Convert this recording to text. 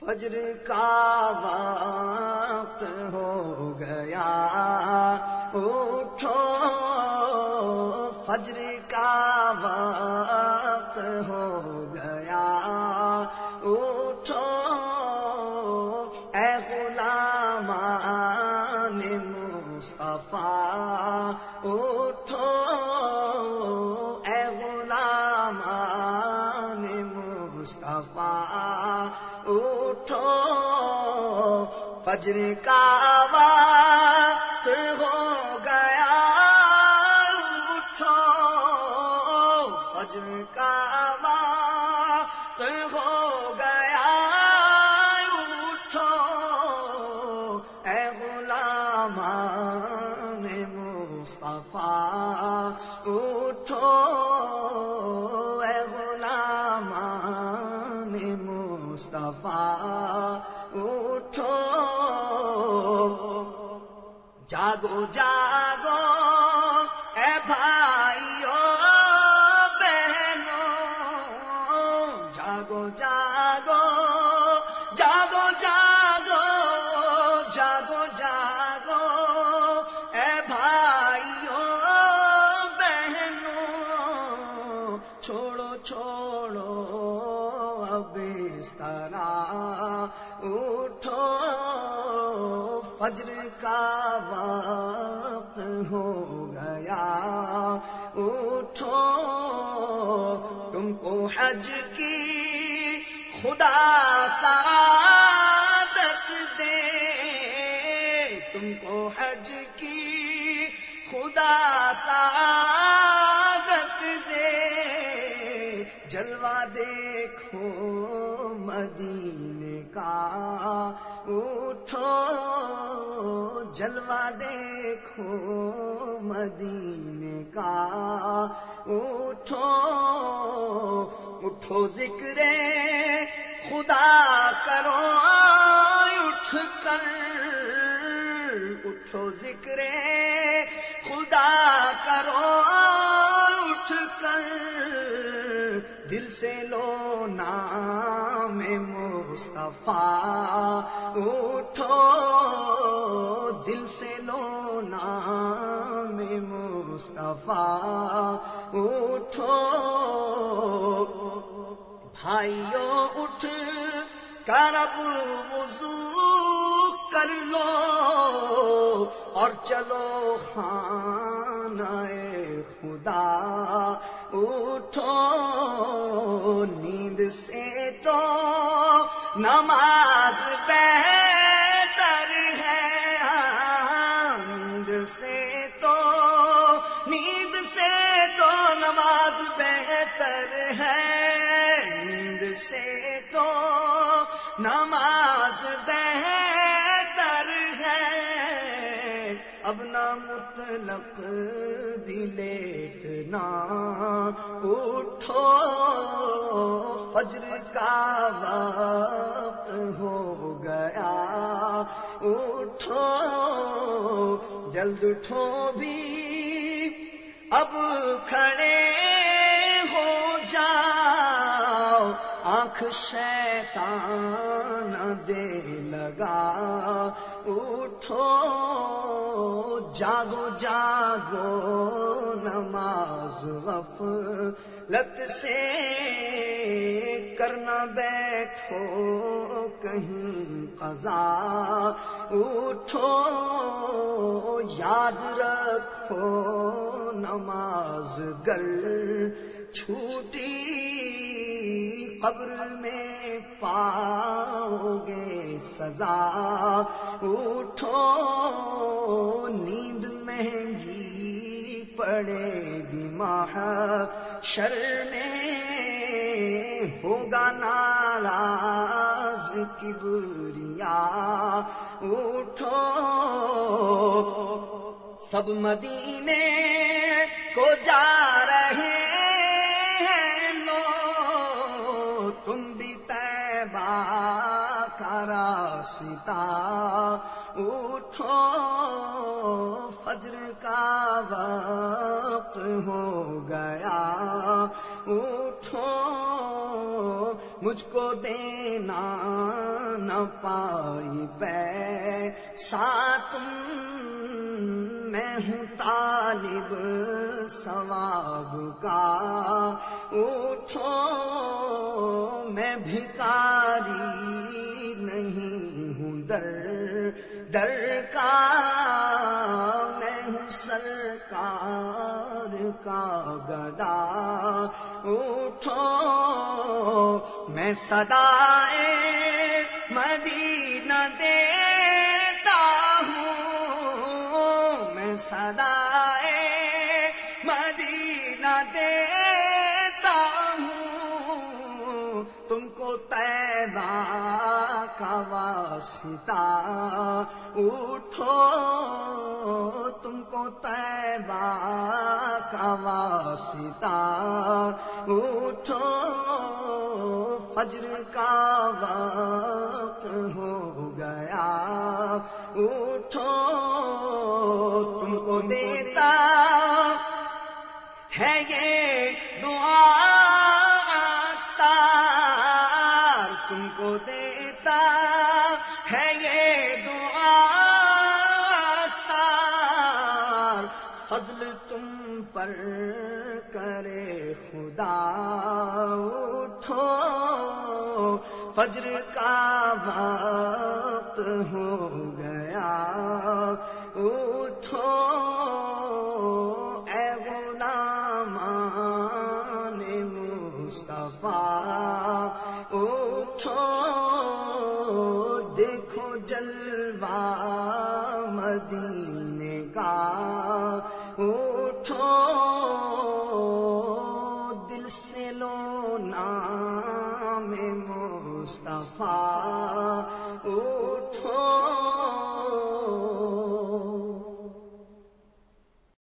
فجر کا وقت ہو گیا۔ اٹھو فجر کا وقت ہو فجر کا وقت ہو گیا، اٹھو۔ فجر کا وقت ہو گیا، اٹھو۔ اے غلام مصطفیٰ جاگو جاگو، اے بھائیو بہنوں جاگو جاگو جاگو جاگو جاگو جاگو، اے بھائیو بہنوں چھوڑو چھوڑو، اب فجر کا وقت ہو گیا۔ اٹھو، تم کو حج کی خدا سعادت دے۔ تم کو حج کی خدا سعادت دے۔ جلوہ دیکھو مدینے کا۔ اٹھو جلوہ دیکھو مدینے کا۔ اٹھو اٹھو ذکر خدا کرو۔ اٹھ کر، اٹھو ذکر خدا کرو۔ اٹھ کر، دل سے لو نام مصطفیٰ۔ اٹھو مصطفیٰ اٹھو۔ بھائیو اٹھ کرب وضو کر لو۔ اور چلو خانہ خدا۔ اٹھو، نیند سے تو نماز بہتر ہے اب نہ مطلق بھی لیٹنا، اٹھو، فجر کا وقت ہو گیا۔ اٹھو، جلد اٹھو بھی۔ اب کھڑے آنکھ شیطان دے لگا، اٹھو، جاگو جاگو، نماز غف لت سے کرنا بیٹھو، کہیں قضا، اٹھو، یاد رکھو، نماز گر چھوٹی قبر میں پاؤ گے سزا۔ اٹھو، نیند مہنگی پڑے گی ماہ۔ شر میں ہوگا ناراض کبریا۔ اٹھو، سب مدینے کو جا رہے تیبا کا راستہ اٹھو فجر کا وقت ہو گیا۔ اٹھو، مجھ کو دینا نہ پائی پہ تم میں ہوں طالب ثواب کا۔ اٹھو میں بھکاری نہیں ہوں در در کا، میں ہوں سرکار کا گدا۔ اٹھو، میں سدائے واسطہ اٹھو، تم کو تیبا کا واسطہ اٹھو، فجر کا وقت ہو گیا، اٹھو، تم کو دیتا ہے یہ دعا تم کو دیتا پر کرے خدا اٹھو فجر کا وقت ہو گیا اٹھو۔ اے غلامان مصطفیٰ